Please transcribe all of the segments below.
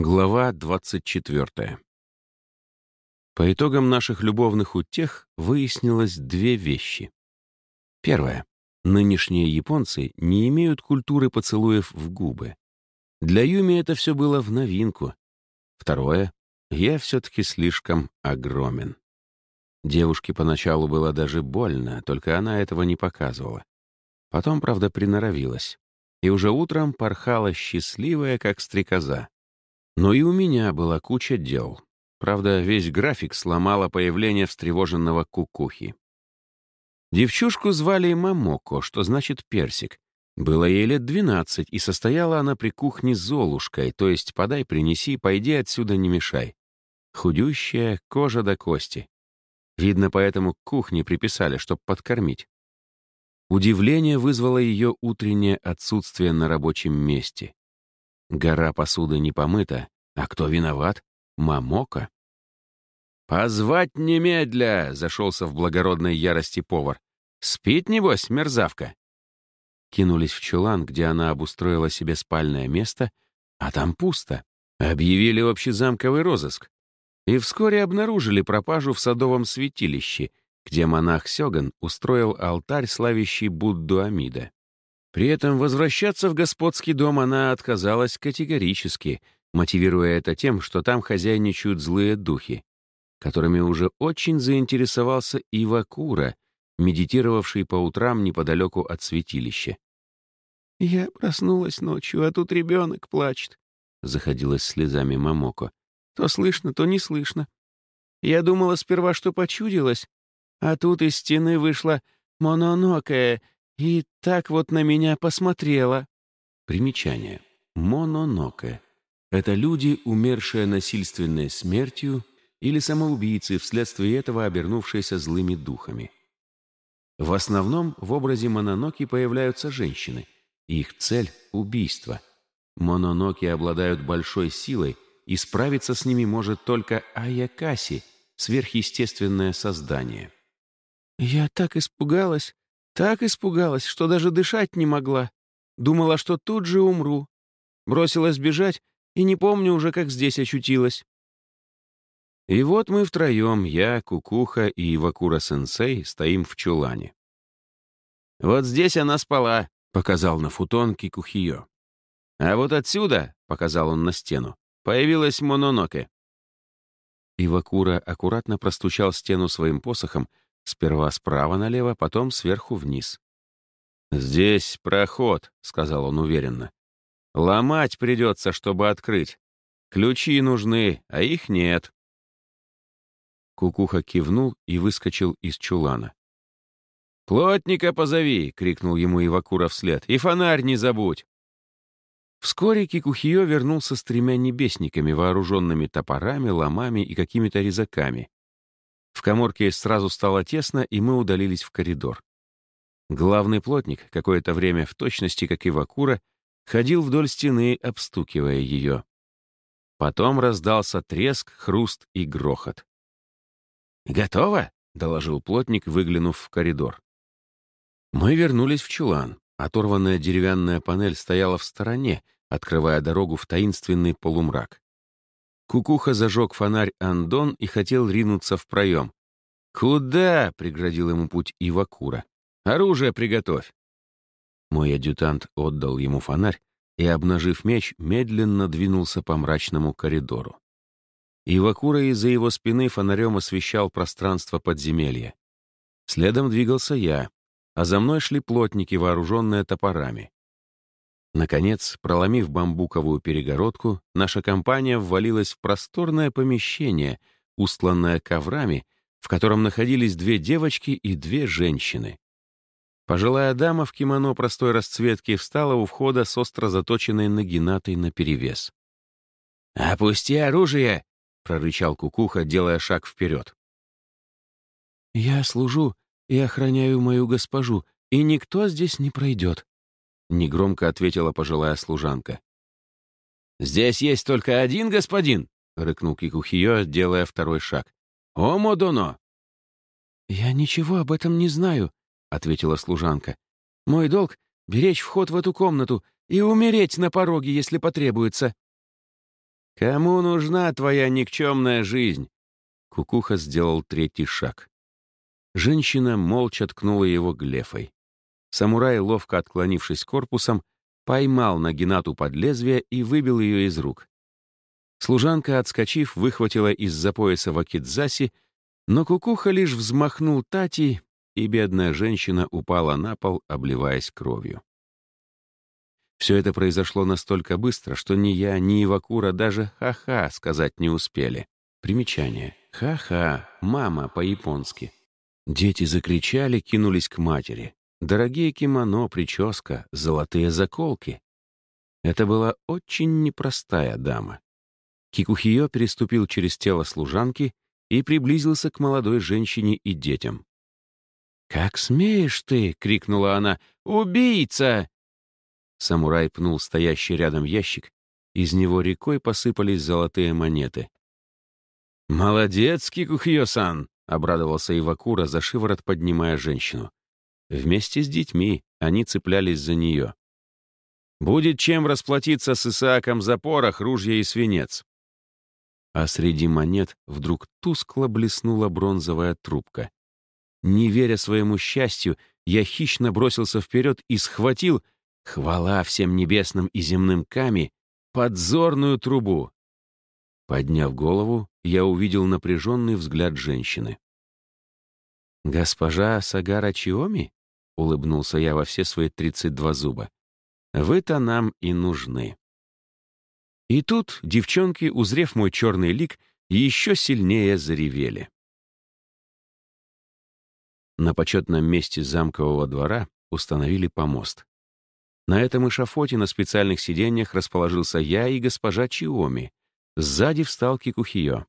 Глава 24. По итогам наших любовных утех выяснилось две вещи. Первое. Нынешние японцы не имеют культуры поцелуев в губы. Для Юми это все было в новинку. Второе. Я все-таки слишком огромен. Девушке поначалу было даже больно, только она этого не показывала. Потом, правда, приноровилась. И уже утром порхала счастливая, как стрекоза. Но и у меня была куча дел. Правда, весь график сломало появление встревоженного кукухи. Девчушку звали Мамоко, что значит персик. Было ей лет двенадцать, и состояла она при кухне Золушкой, то есть подай, принеси, пойди отсюда, не мешай. Худющая, кожа до кости. Видно, поэтому к кухне приписали, чтоб подкормить. Удивление вызвало ее утреннее отсутствие на рабочем месте. Гора посуды не помыта, а кто виноват? Мамока. «Позвать немедля!» — зашелся в благородной ярости повар. «Спит, небось, мерзавка?» Кинулись в чулан, где она обустроила себе спальное место, а там пусто. Объявили общезамковый розыск. И вскоре обнаружили пропажу в садовом святилище, где монах Сёган устроил алтарь, славящий Будду Амида. При этом возвращаться в господский дом она отказалась категорически, мотивируя это тем, что там хозяйничают злые духи, которыми уже очень заинтересовался Ивакура, медитировавший по утрам неподалеку от святилища. «Я проснулась ночью, а тут ребенок плачет», — заходилась слезами Мамоко. «То слышно, то не слышно. Я думала сперва, что почудилось, а тут из стены вышла мононокая и так вот на меня посмотрела. Примечание. Мононоке. Это люди, умершие насильственной смертью или самоубийцы, вследствие этого обернувшиеся злыми духами. В основном в образе мононоки появляются женщины. Их цель — убийство. Мононоки обладают большой силой, и справиться с ними может только Аякаси, сверхъестественное создание. «Я так испугалась, так испугалась, что даже дышать не могла. Думала, что тут же умру. Бросилась бежать и не помню уже, как здесь очутилась. И вот мы втроем, я, Кукуха и Ивакура-сенсей, стоим в чулане. «Вот здесь она спала», — показал на футон Кикухио. «А вот отсюда», — показал он на стену, — появилась Мононоке. Ивакура аккуратно простучал стену своим посохом, Сперва справа налево, потом сверху вниз. «Здесь проход», — сказал он уверенно. «Ломать придется, чтобы открыть. Ключи нужны, а их нет». Кукуха кивнул и выскочил из чулана. «Плотника позови!» — крикнул ему Ивакура вслед. «И фонарь не забудь!» Вскоре Кикухио вернулся с тремя небесниками, вооруженными топорами, ломами и какими-то резаками. В коморке сразу стало тесно, и мы удалились в коридор. Главный плотник, какое-то время в точности, как и Вакура, ходил вдоль стены, обстукивая ее. Потом раздался треск, хруст и грохот. «Готово?» — доложил плотник, выглянув в коридор. Мы вернулись в чулан. Оторванная деревянная панель стояла в стороне, открывая дорогу в таинственный полумрак. Кукуха зажег фонарь Андон и хотел ринуться в проем. «Куда?» — преградил ему путь Ивакура. «Оружие приготовь!» Мой адъютант отдал ему фонарь и, обнажив меч, медленно двинулся по мрачному коридору. Ивакура из-за его спины фонарем освещал пространство подземелья. Следом двигался я, а за мной шли плотники, вооруженные топорами. Наконец, проломив бамбуковую перегородку, наша компания ввалилась в просторное помещение, устланное коврами, в котором находились две девочки и две женщины. Пожилая дама в кимоно простой расцветки встала у входа с остро заточенной нагинатой наперевес. «Опусти оружие!» — прорычал Кукуха, делая шаг вперед. «Я служу и охраняю мою госпожу, и никто здесь не пройдет», — негромко ответила пожилая служанка. «Здесь есть только один господин!» — рыкнул Кикухио, делая второй шаг. «О, Модоно!» «Я ничего об этом не знаю», — ответила служанка. «Мой долг — беречь вход в эту комнату и умереть на пороге, если потребуется». Кому нужна твоя никчемная жизнь? Кукуха сделал третий шаг. Женщина молча ткнула его глефой. Самурай, ловко отклонившись корпусом, поймал Нагинату под лезвие и выбил ее из рук. Служанка, отскочив, выхватила из-за пояса вакидзаси, но кукуха лишь взмахнул тати, и бедная женщина упала на пол, обливаясь кровью. Все это произошло настолько быстро, что ни я, ни Ивакура даже «ха-ха» сказать не успели. Примечание. «Ха-ха, мама» по-японски. Дети закричали, кинулись к матери. Дорогие кимоно, прическа, золотые заколки. Это была очень непростая дама. Кикухио переступил через тело служанки и приблизился к молодой женщине и детям. «Как смеешь ты!» — крикнула она. «Убийца!» Самурай пнул стоящий рядом ящик. Из него рекой посыпались золотые монеты. «Молодец, Кикухио-сан!» — обрадовался Ивакура, за шиворот поднимая женщину. Вместе с детьми они цеплялись за нее. «Будет чем расплатиться с Исааком за порох, ружья и свинец!» А среди монет вдруг тускло блеснула бронзовая трубка. Не веря своему счастью, я хищно бросился вперед и схватил, хвала всем небесным и земным ками, подзорную трубу. Подняв голову, я увидел напряженный взгляд женщины. «Госпожа Сагара Чиоми?» — улыбнулся я во все свои тридцать два зуба. «Вы-то нам и нужны». И тут девчонки, узрев мой черный лик, еще сильнее заревели. На почетном месте замкового двора установили помост. На этом эшафоте на специальных сиденьях расположился я и госпожа Чиоми. Сзади встал Кикухио.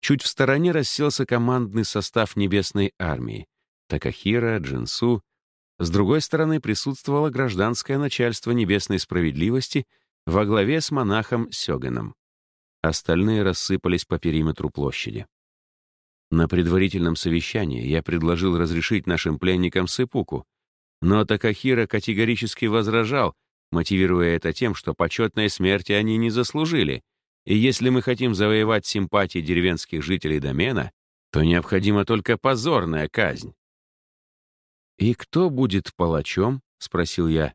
Чуть в стороне расселся командный состав Небесной армии. Такахира, Джинсу. С другой стороны присутствовало гражданское начальство Небесной справедливости во главе с монахом Сёганом. Остальные рассыпались по периметру площади. На предварительном совещании я предложил разрешить нашим пленникам сыпуку, но Такахира категорически возражал, мотивируя это тем, что почетной смерти они не заслужили, и если мы хотим завоевать симпатии деревенских жителей домена, то необходима только позорная казнь. «И кто будет палачом?» — спросил я.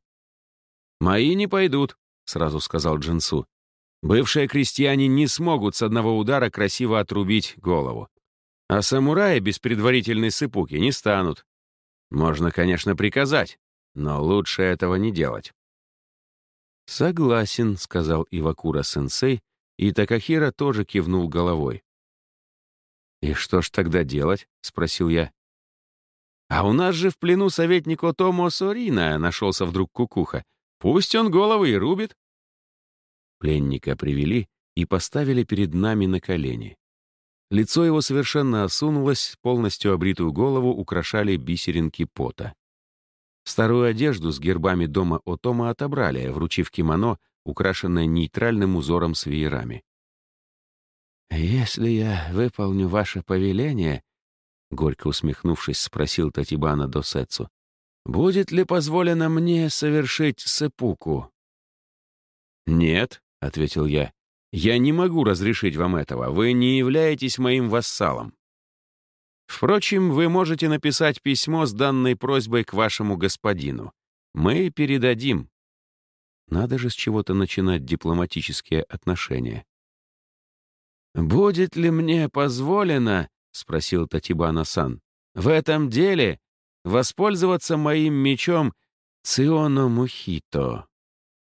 «Мои не пойдут», — сразу сказал Джинсу. «Бывшие крестьяне не смогут с одного удара красиво отрубить голову. А самураи без предварительной сыпуки не станут. Можно, конечно, приказать, но лучше этого не делать. «Согласен», — сказал Ивакура-сенсей, и Такахира тоже кивнул головой. «И что ж тогда делать?» — спросил я. «А у нас же в плену советник Отомо Сорина», — нашелся вдруг кукуха. «Пусть он головы и рубит». Пленника привели и поставили перед нами на колени. Лицо его совершенно осунулось, полностью обритую голову украшали бисеринки пота. Старую одежду с гербами дома Отома отобрали, вручив кимоно, украшенное нейтральным узором с веерами. «Если я выполню ваше повеление», — горько усмехнувшись, спросил Татибана Досетсу, «будет ли позволено мне совершить сепуку?» «Нет», — ответил я, я не могу разрешить вам этого, вы не являетесь моим вассалом. Впрочем, вы можете написать письмо с данной просьбой к вашему господину. Мы передадим. Надо же с чего-то начинать дипломатические отношения. «Будет ли мне позволено, — спросил Татибана-сан, — в этом деле воспользоваться моим мечом Ционо Мухито?»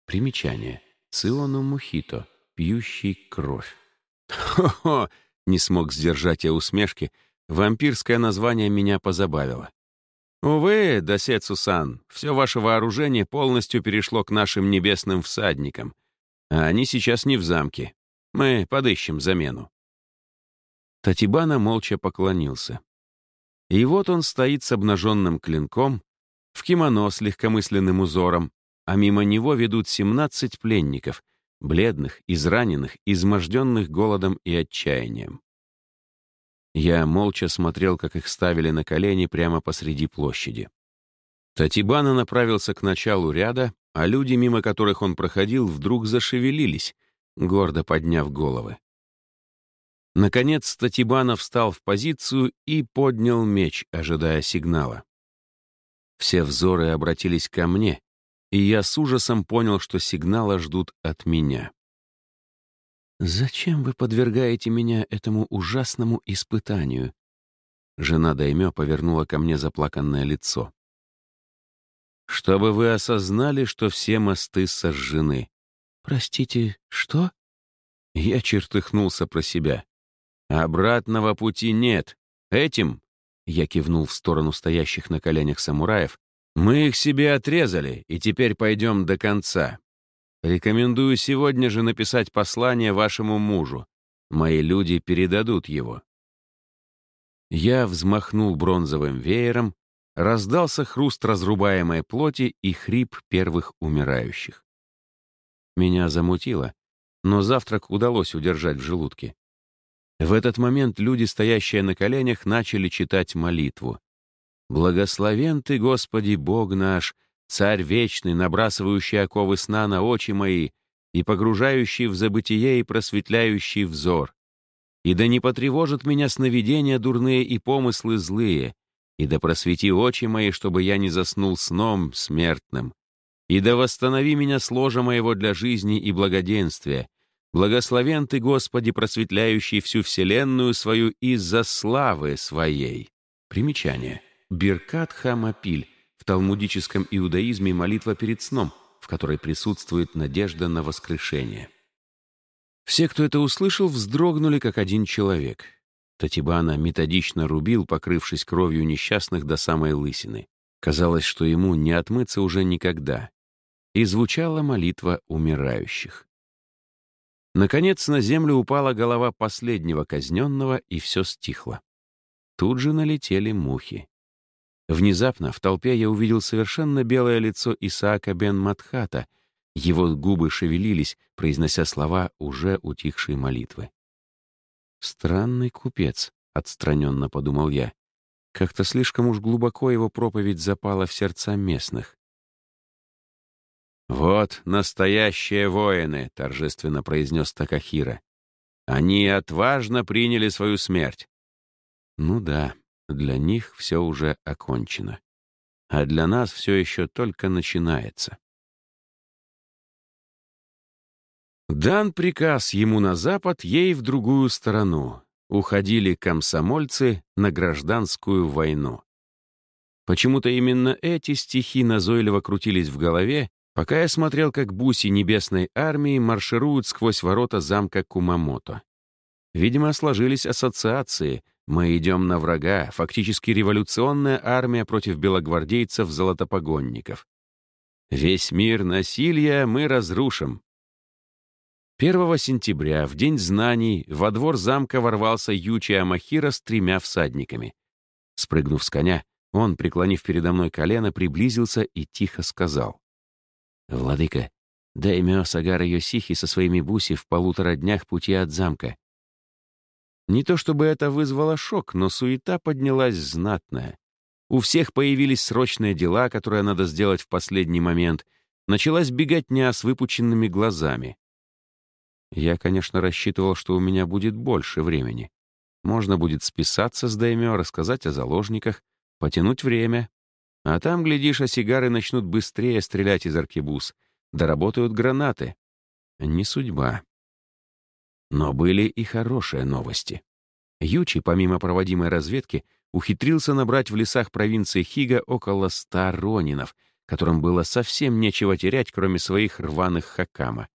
Примечание. Ционо Мухито пьющий кровь. Хо-хо! Не смог сдержать я усмешки. Вампирское название меня позабавило. Увы, Досецу-сан, все ваше вооружение полностью перешло к нашим небесным всадникам. А они сейчас не в замке. Мы подыщем замену. Татибана молча поклонился. И вот он стоит с обнаженным клинком, в кимоно с легкомысленным узором, а мимо него ведут 17 пленников, бледных, израненных, изможденных голодом и отчаянием. Я молча смотрел, как их ставили на колени прямо посреди площади. Татибана направился к началу ряда, а люди, мимо которых он проходил, вдруг зашевелились, гордо подняв головы. Наконец Татибанов встал в позицию и поднял меч, ожидая сигнала. Все взоры обратились ко мне, и я с ужасом понял, что сигнала ждут от меня. «Зачем вы подвергаете меня этому ужасному испытанию?» Жена Даймё повернула ко мне заплаканное лицо. «Чтобы вы осознали, что все мосты сожжены». «Простите, что?» Я чертыхнулся про себя. «Обратного пути нет. Этим я кивнул в сторону стоящих на коленях самураев. «Мы их себе отрезали, и теперь пойдем до конца. Рекомендую сегодня же написать послание вашему мужу. Мои люди передадут его». Я взмахнул бронзовым веером, раздался хруст разрубаемой плоти и хрип первых умирающих. Меня замутило, но завтрак удалось удержать в желудке. В этот момент люди, стоящие на коленях, начали читать молитву. «Благословен Ты, Господи, Бог наш, Царь вечный, набрасывающий оковы сна на очи мои и погружающий в забытие и просветляющий взор. И да не потревожат меня сновидения дурные и помыслы злые, и да просвети очи мои, чтобы я не заснул сном смертным. И да восстанови меня с ложа моего для жизни и благоденствия, Благословен Ты, Господи, просветляющий всю вселенную свою из-за славы своей. Примечание. Биркат Хамапиль. В талмудическом иудаизме молитва перед сном, в которой присутствует надежда на воскрешение. Все, кто это услышал, вздрогнули, как один человек. Татибана методично рубил, покрывшись кровью несчастных до самой лысины. Казалось, что ему не отмыться уже никогда. И звучала молитва умирающих. Наконец на землю упала голова последнего казненного, и все стихло. Тут же налетели мухи. Внезапно в толпе я увидел совершенно белое лицо Исаака бен Матхата. Его губы шевелились, произнося слова уже утихшей молитвы. «Странный купец», — отстраненно подумал я. Как-то слишком уж глубоко его проповедь запала в сердца местных. «Вот настоящие воины», — торжественно произнес Такахира. «Они отважно приняли свою смерть». Ну да, для них все уже окончено. А для нас все еще только начинается. Дан приказ ему на запад, ей в другую сторону. Уходили комсомольцы на гражданскую войну. Почему-то именно эти стихи назойливо крутились в голове, пока я смотрел, как буси Небесной Армии маршируют сквозь ворота замка Кумамото. Видимо, сложились ассоциации. Мы идем на врага, фактически революционная армия против белогвардейцев-золотопогонников. Весь мир насилия мы разрушим. 1 сентября, в День знаний, во двор замка ворвался Ючи Амахира с тремя всадниками. Спрыгнув с коня, он, преклонив передо мной колено, приблизился и тихо сказал. «Владыка, даймё Сагара Йосихи со своими буси в полутора днях пути от замка». Не то чтобы это вызвало шок, но суета поднялась знатная. У всех появились срочные дела, которые надо сделать в последний момент. Началась беготня с выпученными глазами. Я, конечно, рассчитывал, что у меня будет больше времени. Можно будет списаться с Даймё, рассказать о заложниках, потянуть время, а там, глядишь, осигары начнут быстрее стрелять из аркебуз. Доработают гранаты. Не судьба. Но были и хорошие новости. Ючи, помимо проводимой разведки, ухитрился набрать в лесах провинции Хига около ста ронинов, которым было совсем нечего терять, кроме своих рваных хакама.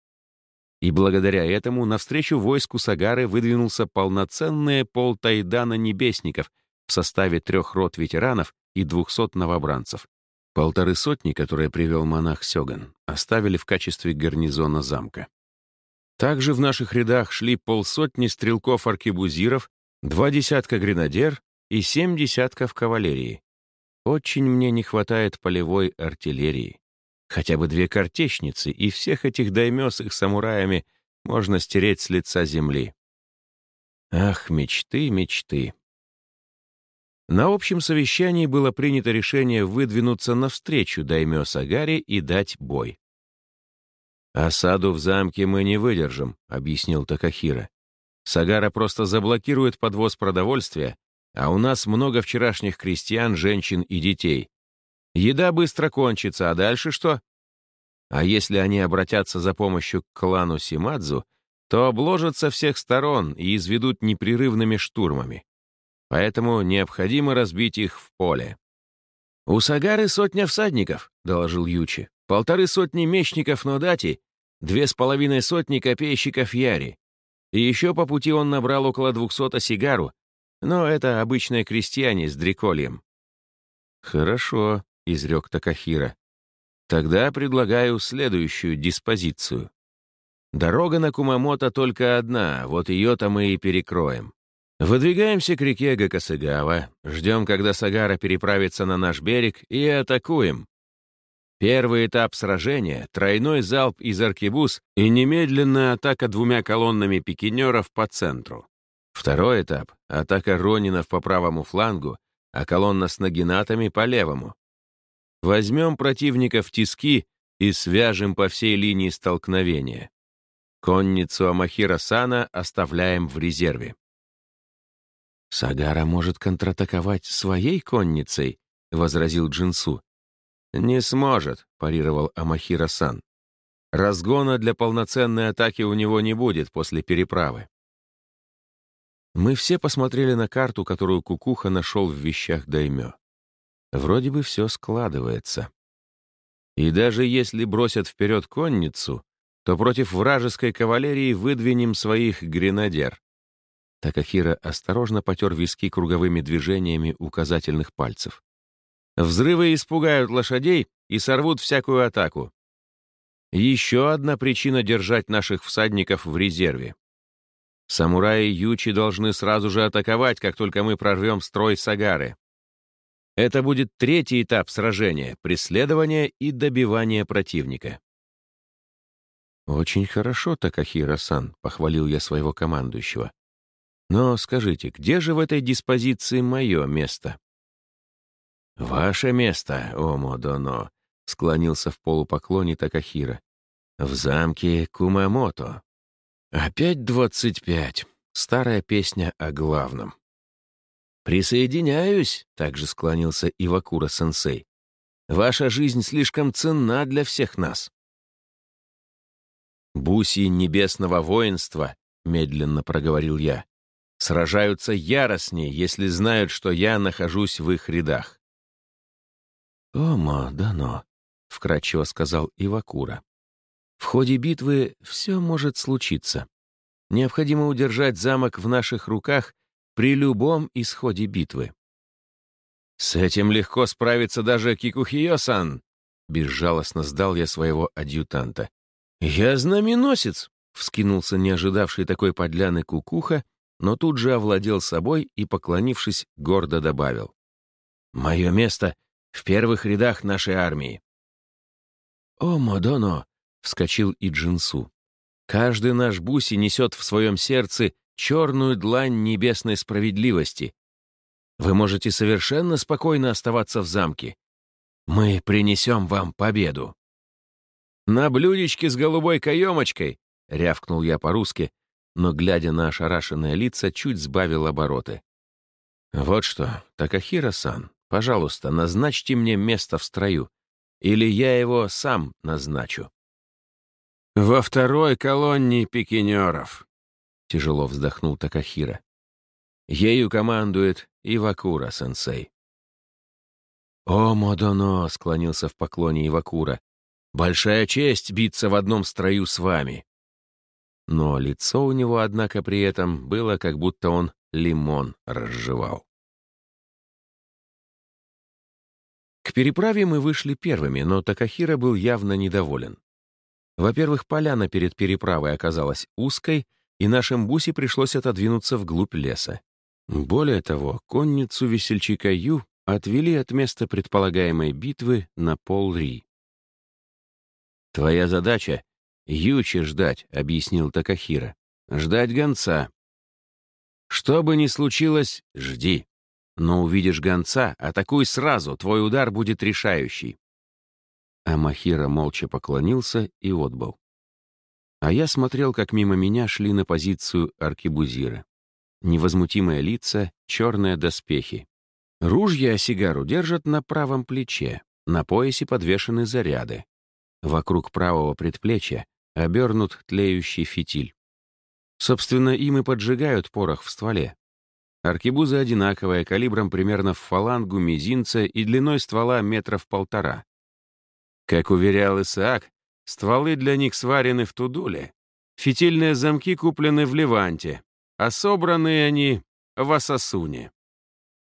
И благодаря этому навстречу войску Сагары выдвинулся полноценный пол Тайдана Небесников в составе трех рот ветеранов и 200 новобранцев. Полторы сотни, которые привел монах Сёган, оставили в качестве гарнизона замка. Также в наших рядах шли полсотни стрелков-аркебузиров, два десятка гренадер и семь десятков кавалерии. Очень мне не хватает полевой артиллерии. Хотя бы две картечницы, и всех этих их самураями можно стереть с лица земли. Ах, мечты, мечты. На общем совещании было принято решение выдвинуться навстречу Даймё Сагари и дать бой. «Осаду в замке мы не выдержим», — объяснил Такахира. «Сагара просто заблокирует подвоз продовольствия, а у нас много вчерашних крестьян, женщин и детей. Еда быстро кончится, а дальше что? А если они обратятся за помощью к клану Симадзу, то обложат со всех сторон и изведут непрерывными штурмами. Поэтому необходимо разбить их в поле. «У Сагары сотня всадников», — доложил Ючи. «Полторы сотни мечников Нодати, две с половиной сотни копейщиков Яри. И еще по пути он набрал около двухсот осигару, но это обычные крестьяне с дрекольем». «Хорошо», — изрек Такахира. «Тогда предлагаю следующую диспозицию. Дорога на Кумамото только одна, вот ее-то мы и перекроем. Выдвигаемся к реке Гакасыгава, ждем, когда Сагара переправится на наш берег, и атакуем. Первый этап сражения — тройной залп из аркебуз и немедленная атака двумя колоннами пикинеров по центру. Второй этап — атака ронинов по правому флангу, а колонна с нагинатами по левому. Возьмем противника в тиски и свяжем по всей линии столкновения. Конницу Амахира-сана оставляем в резерве. «Сагара может контратаковать своей конницей», — возразил Джинсу. «Не сможет», — парировал Амахира-сан. «Разгона для полноценной атаки у него не будет после переправы». Мы все посмотрели на карту, которую Кукуха нашел в вещах Даймё. Вроде бы все складывается. И даже если бросят вперед конницу, то против вражеской кавалерии выдвинем своих гренадер. Такахира осторожно потер виски круговыми движениями указательных пальцев. Взрывы испугают лошадей и сорвут всякую атаку. Еще одна причина держать наших всадников в резерве. Самураи Ючи должны сразу же атаковать, как только мы прорвем строй Сагары. Это будет третий этап сражения — преследование и добивание противника. «Очень хорошо, Такахира-сан», — похвалил я своего командующего. «Но скажите, где же в этой диспозиции мое место?» «Ваше место, Омодоно», — склонился в полупоклоне Такахира. «В замке Кумамото». «Опять двадцать пять. Старая песня о главном». «Присоединяюсь», — также склонился Ивакура-сенсей. «Ваша жизнь слишком ценна для всех нас». «Буси небесного воинства», — медленно проговорил я, «сражаются яростнее, если знают, что я нахожусь в их рядах». «Омо, дано», — вкратчиво сказал Ивакура. «В ходе битвы все может случиться. Необходимо удержать замок в наших руках при любом исходе битвы». «С этим легко справиться даже Кикухио-сан», — безжалостно сдал я своего адъютанта. «Я знаменосец!» — вскинулся не ожидавший такой подляны кукуха, но тут же овладел собой и, поклонившись, гордо добавил. «Мое место в первых рядах нашей армии». «О, Мадоно!» — вскочил и Джинсу. «Каждый наш буси несет в своем сердце черную длань небесной справедливости. Вы можете совершенно спокойно оставаться в замке. Мы принесем вам победу». «На блюдечке с голубой каемочкой!» — рявкнул я по-русски, но, глядя на ошарашенные лица, чуть сбавил обороты. «Вот что, Такахира-сан, пожалуйста, назначьте мне место в строю, или я его сам назначу». «Во второй колонне пикинеров», — тяжело вздохнул Такахира. «Ею командует Ивакура-сенсей». «О, Модоно!» — склонился в поклоне Ивакура. Большая честь биться в одном строю с вами». Но лицо у него, однако, при этом было, как будто он лимон разжевал. К переправе мы вышли первыми, но Такахира был явно недоволен. Во-первых, поляна перед переправой оказалась узкой, и нашим бусе пришлось отодвинуться вглубь леса. Более того, конницу весельчака Ю отвели от места предполагаемой битвы на пол-ри. «Твоя задача — Ючи ждать», — объяснил Такахира. «Ждать гонца. Что бы ни случилось, жди. Но увидишь гонца, атакуй сразу, твой удар будет решающий». Амахира молча поклонился и отбыл. А я смотрел, как мимо меня шли на позицию аркебузиры. Невозмутимые лица, черные доспехи. Ружья сигару держат на правом плече, на поясе подвешены заряды. Вокруг правого предплечья обернут тлеющий фитиль. Собственно, им и поджигают порох в стволе. Аркебуза одинаковая, калибром примерно в фалангу мизинца и длиной ствола метров полтора. Как уверял Исаак, стволы для них сварены в Тудуле. Фитильные замки куплены в Леванте, а собранные они в Асасуне.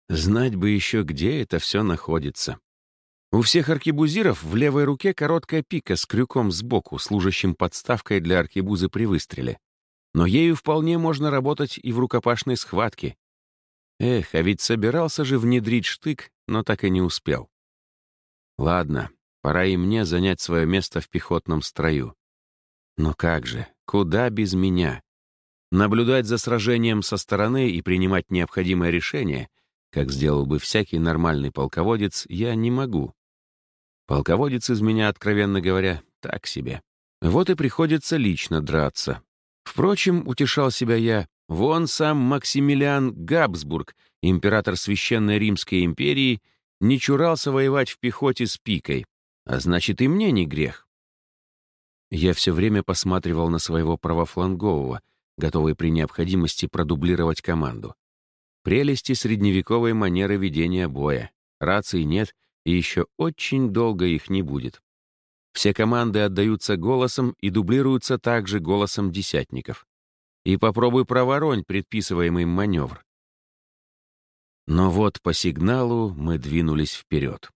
Знать бы еще, где это все находится. У всех аркебузиров в левой руке короткая пика с крюком сбоку, служащим подставкой для аркебузы при выстреле. Но ею вполне можно работать и в рукопашной схватке. Эх, а ведь собирался же внедрить штык, но так и не успел. Ладно, пора и мне занять свое место в пехотном строю. Но как же, куда без меня? Наблюдать за сражением со стороны и принимать необходимое решение, как сделал бы всякий нормальный полководец, я не могу. Полководец из меня, откровенно говоря, так себе. Вот и приходится лично драться. Впрочем, утешал себя я, вон сам Максимилиан Габсбург, император Священной Римской империи, не чурался воевать в пехоте с пикой, а значит и мне не грех. Я все время посматривал на своего правофлангового — готовый при необходимости продублировать команду. Прелести средневековой манеры ведения боя. Раций нет, и еще очень долго их не будет. Все команды отдаются голосом и дублируются также голосом десятников. И попробуй проворонь предписываемый маневр. Но вот по сигналу мы двинулись вперед.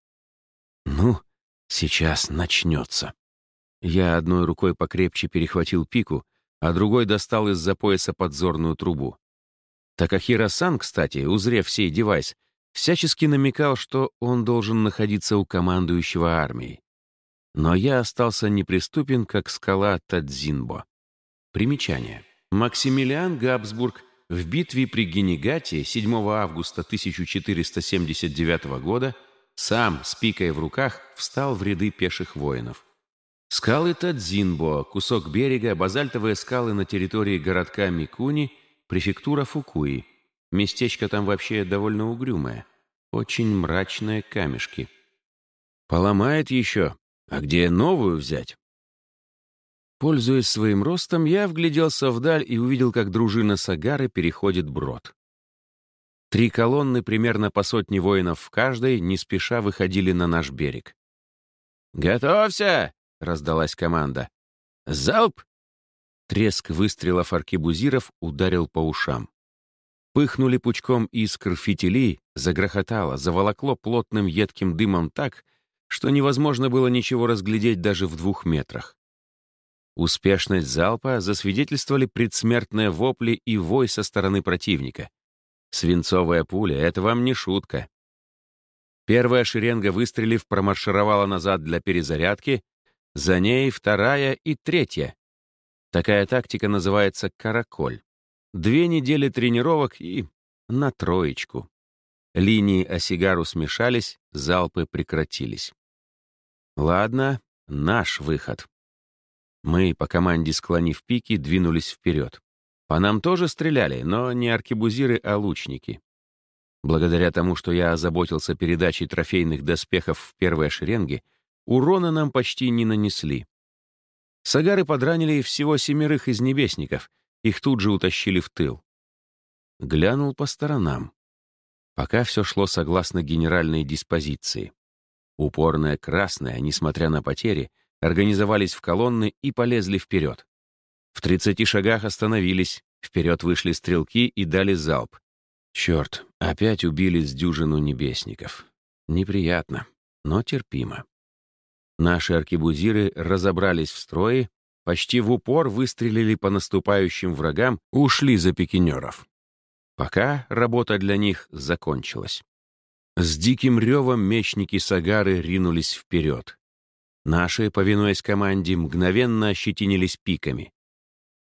Ну, сейчас начнется. Я одной рукой покрепче перехватил пику, а другой достал из-за пояса подзорную трубу. Такахира-сан, кстати, узрев сей девайс, всячески намекал, что он должен находиться у командующего армией. Но я остался неприступен, как скала Тадзинбо. Примечание. Максимилиан Габсбург в битве при Генегате 7 августа 1479 года сам, с пикой в руках, встал в ряды пеших воинов. Скалы Тадзинбо, кусок берега, базальтовые скалы на территории городка Микуни, префектура Фукуи. Местечко там вообще довольно угрюмое. Очень мрачные камешки. Поломает еще. А где новую взять? Пользуясь своим ростом, я вгляделся вдаль и увидел, как дружина Сагары переходит брод. Три колонны, примерно по сотне воинов в каждой, не спеша выходили на наш берег. «Готовься!» — раздалась команда. «Залп!» Треск выстрелов аркебузиров ударил по ушам. Пыхнули пучком искр фитилей, загрохотало, заволокло плотным едким дымом так, что невозможно было ничего разглядеть даже в двух метрах. Успешность залпа засвидетельствовали предсмертные вопли и вой со стороны противника. Свинцовая пуля — это вам не шутка. Первая шеренга, выстрелив, промаршировала назад для перезарядки, за ней вторая и третья. Такая тактика называется «караколь». Две недели тренировок и на троечку. Линии осигару смешались, залпы прекратились. Ладно, наш выход. Мы, по команде склонив пики, двинулись вперед. По нам тоже стреляли, но не аркебузиры, а лучники. Благодаря тому, что я озаботился передачей трофейных доспехов в первой шеренге, урона нам почти не нанесли. Сагары подранили всего семерых из небесников, их тут же утащили в тыл. Глянул по сторонам. Пока все шло согласно генеральной диспозиции. Упорные красные, несмотря на потери, организовались в колонны и полезли вперед. В тридцати шагах остановились, вперед вышли стрелки и дали залп. Черт, опять убили с дюжину небесников. Неприятно, но терпимо. Наши аркебузиры разобрались в строе, почти в упор выстрелили по наступающим врагам, ушли за пикинеров. Пока работа для них закончилась. С диким ревом мечники Сагары ринулись вперед. Наши, повинуясь команде, мгновенно ощетинились пиками.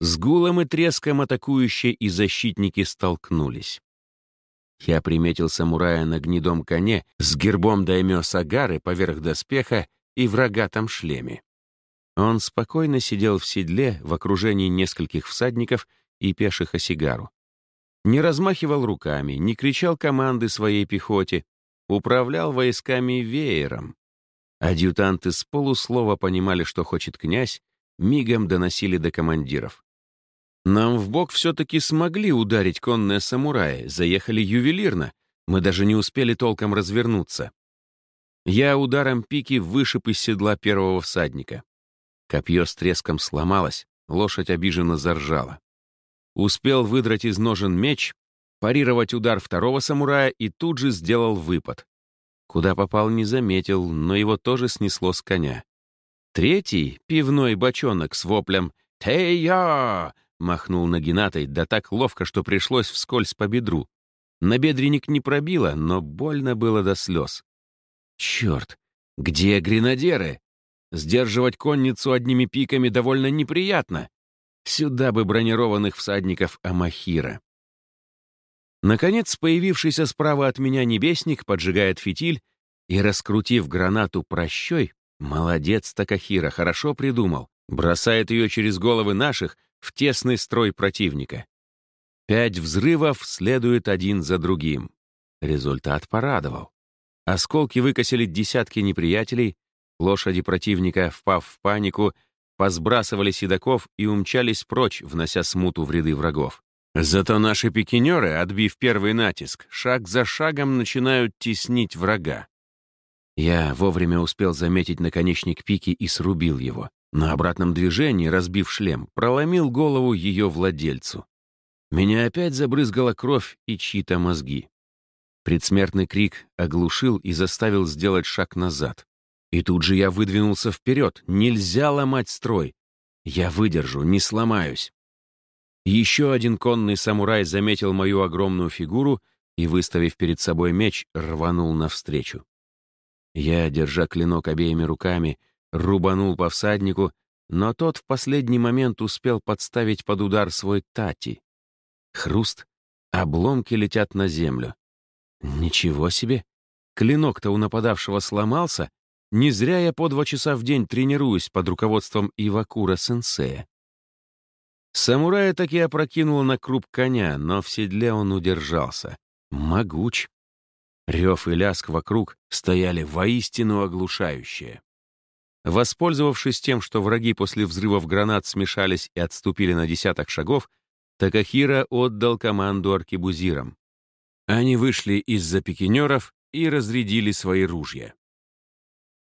С гулом и треском атакующие и защитники столкнулись. Я приметил самурая на гнедом коне с гербом даймё Сагары поверх доспеха и в рогатом шлеме. Он спокойно сидел в седле в окружении нескольких всадников и пеших осигару. Не размахивал руками, не кричал команды своей пехоте, управлял войсками веером. Адъютанты с полуслова понимали, что хочет князь, мигом доносили до командиров. Нам в бок все-таки смогли ударить конные самураи, заехали ювелирно, мы даже не успели толком развернуться. Я ударом пики вышиб из седла первого всадника. Копье с треском сломалось, лошадь обиженно заржала. Успел выдрать из ножен меч, парировать удар второго самурая и тут же сделал выпад. Куда попал, не заметил, но его тоже снесло с коня. Третий, пивной бочонок с воплем «Тей-я!» махнул нагинатой, да так ловко, что пришлось вскользь по бедру. Набедренник не пробило, но больно было до слез. Черт, где гренадеры? Сдерживать конницу одними пиками довольно неприятно. Сюда бы бронированных всадников Амахира. Наконец, появившийся справа от меня небесник поджигает фитиль и, раскрутив гранату прощой, молодец Такахира, хорошо придумал, бросает ее через головы наших в тесный строй противника. Пять взрывов следуют один за другим. Результат порадовал. Осколки выкосили десятки неприятелей, Лошади противника, впав в панику, посбрасывали седаков и умчались прочь, внося смуту в ряды врагов. Зато наши пикинеры, отбив первый натиск, шаг за шагом начинают теснить врага. Я вовремя успел заметить наконечник пики и срубил его. На обратном движении, разбив шлем, проломил голову ее владельцу. Меня опять забрызгала кровь и чьи-то мозги. Предсмертный крик оглушил и заставил сделать шаг назад. И тут же я выдвинулся вперед. Нельзя ломать строй. Я выдержу, не сломаюсь. Еще один конный самурай заметил мою огромную фигуру и, выставив перед собой меч, рванул навстречу. Я, держа клинок обеими руками, рубанул по всаднику, но тот в последний момент успел подставить под удар свой тати. Хруст, обломки летят на землю. Ничего себе! Клинок-то у нападавшего сломался, не зря я по два часа в день тренируюсь под руководством Ивакура-сенсея. Самурая таки опрокинуло на круп коня, но в седле он удержался. Могуч. Рев и ляск вокруг стояли воистину оглушающие. Воспользовавшись тем, что враги после взрывов гранат смешались и отступили на десяток шагов, Такахира отдал команду аркебузирам. Они вышли из-за пикинеров и разрядили свои ружья.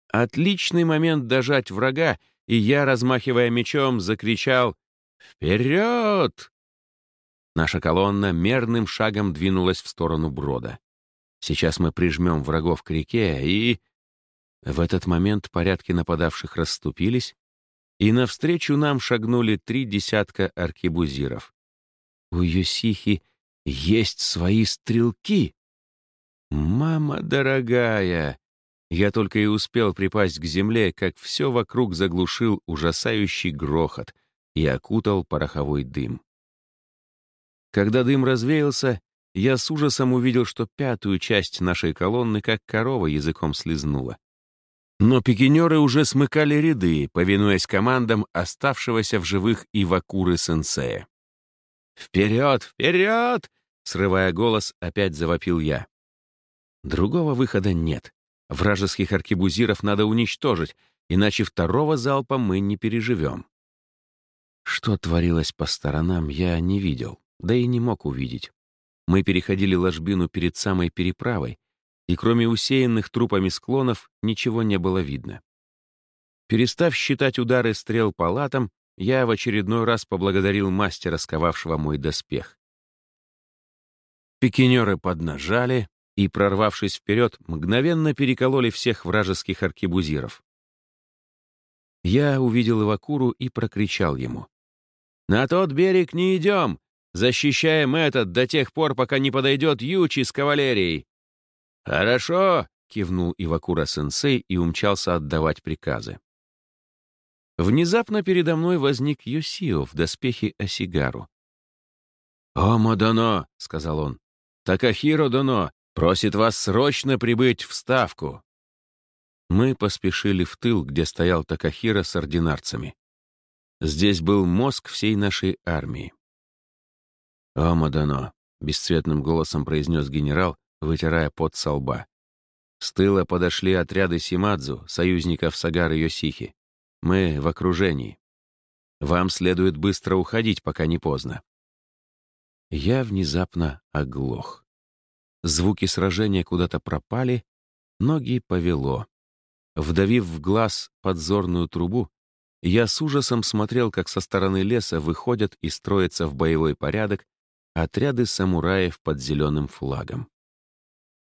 Отличный момент дожать врага, и я, размахивая мечом, закричал «Вперед!». Наша колонна мерным шагом двинулась в сторону брода. Сейчас мы прижмем врагов к реке, и... В этот момент порядки нападавших расступились, и навстречу нам шагнули три десятка аркебузиров. У Юсихи есть свои стрелки. «Мама дорогая!» Я только и успел припасть к земле, как все вокруг заглушил ужасающий грохот и окутал пороховой дым. Когда дым развеялся, я с ужасом увидел, что пятую часть нашей колонны как корова языком слезнула. Но пикинеры уже смыкали ряды, повинуясь командам оставшегося в живых Ивакуры-сенсея. «Вперед! Вперед!» — срывая голос, опять завопил я. Другого выхода нет. Вражеских аркебузиров надо уничтожить, иначе второго залпа мы не переживем. Что творилось по сторонам, я не видел, да и не мог увидеть. Мы переходили ложбину перед самой переправой, и кроме усеянных трупами склонов ничего не было видно. Перестав считать удары стрел по латам, я в очередной раз поблагодарил мастера, сковавшего мой доспех. Пикинеры поднажали, и, прорвавшись вперед, мгновенно перекололи всех вражеских аркебузиров. Я увидел Ивакуру и прокричал ему. «На тот берег не идем! Защищаем этот до тех пор, пока не подойдет Ючи с кавалерией!» «Хорошо!» — кивнул Ивакура-сенсей и умчался отдавать приказы. Внезапно передо мной возник Йосио в доспехе Осигару. «О, Мадано!» — сказал он. «Такахиро Доно! Просит вас срочно прибыть в Ставку. Мы поспешили в тыл, где стоял Такахира с ординарцами. Здесь был мозг всей нашей армии. «О, Мадано!» — бесцветным голосом произнес генерал, вытирая пот со лба. С тыла подошли отряды Симадзу, союзников Сагары Йосихи. Мы в окружении. Вам следует быстро уходить, пока не поздно. Я внезапно оглох. Звуки сражения куда-то пропали, ноги повело. Вдавив в глаз подзорную трубу, я с ужасом смотрел, как со стороны леса выходят и строятся в боевой порядок отряды самураев под зеленым флагом.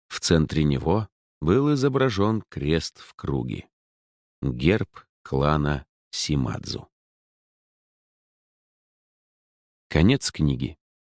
В центре него был изображен крест в круге. Герб клана Симадзу. Конец книги.